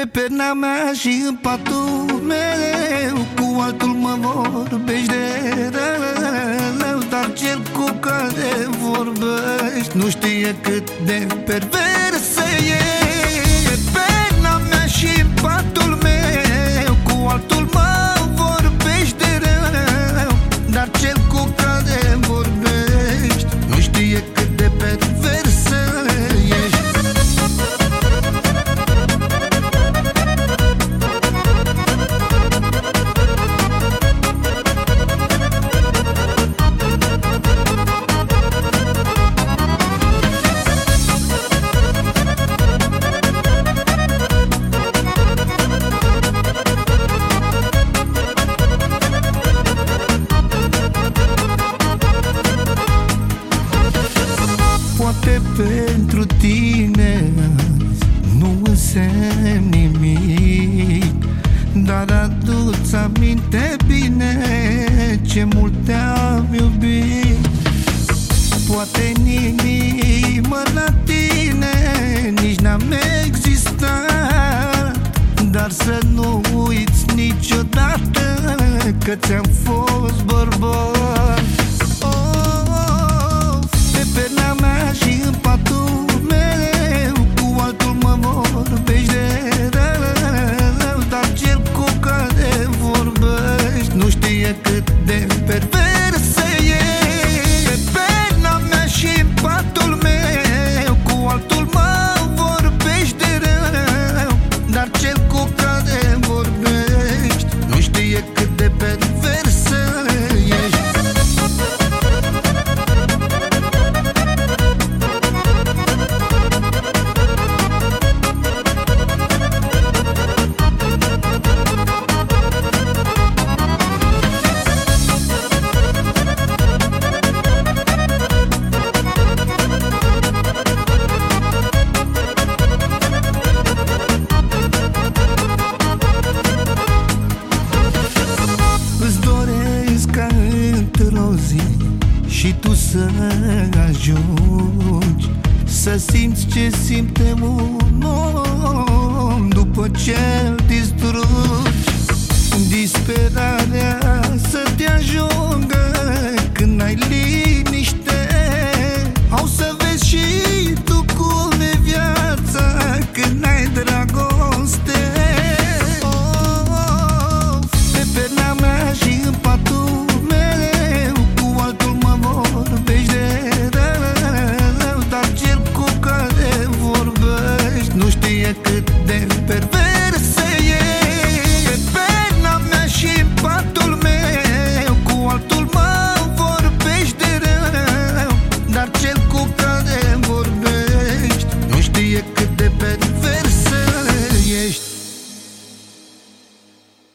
Pe perna mea și în patul meu. Cu altul mă vorbești de rău Dar cel cu care vorbești. Nu știe cât de perversă Poate pentru tine nu însemn nimic. Dar adu-ți aminte bine ce mult te-am iubit. Poate mă la tine nici n-am existat. Dar să nu uiți niciodată că ți-am fost bărbat Și tu să ajungi Să simți ce simte un cât de perversă e Pe pena mea și patul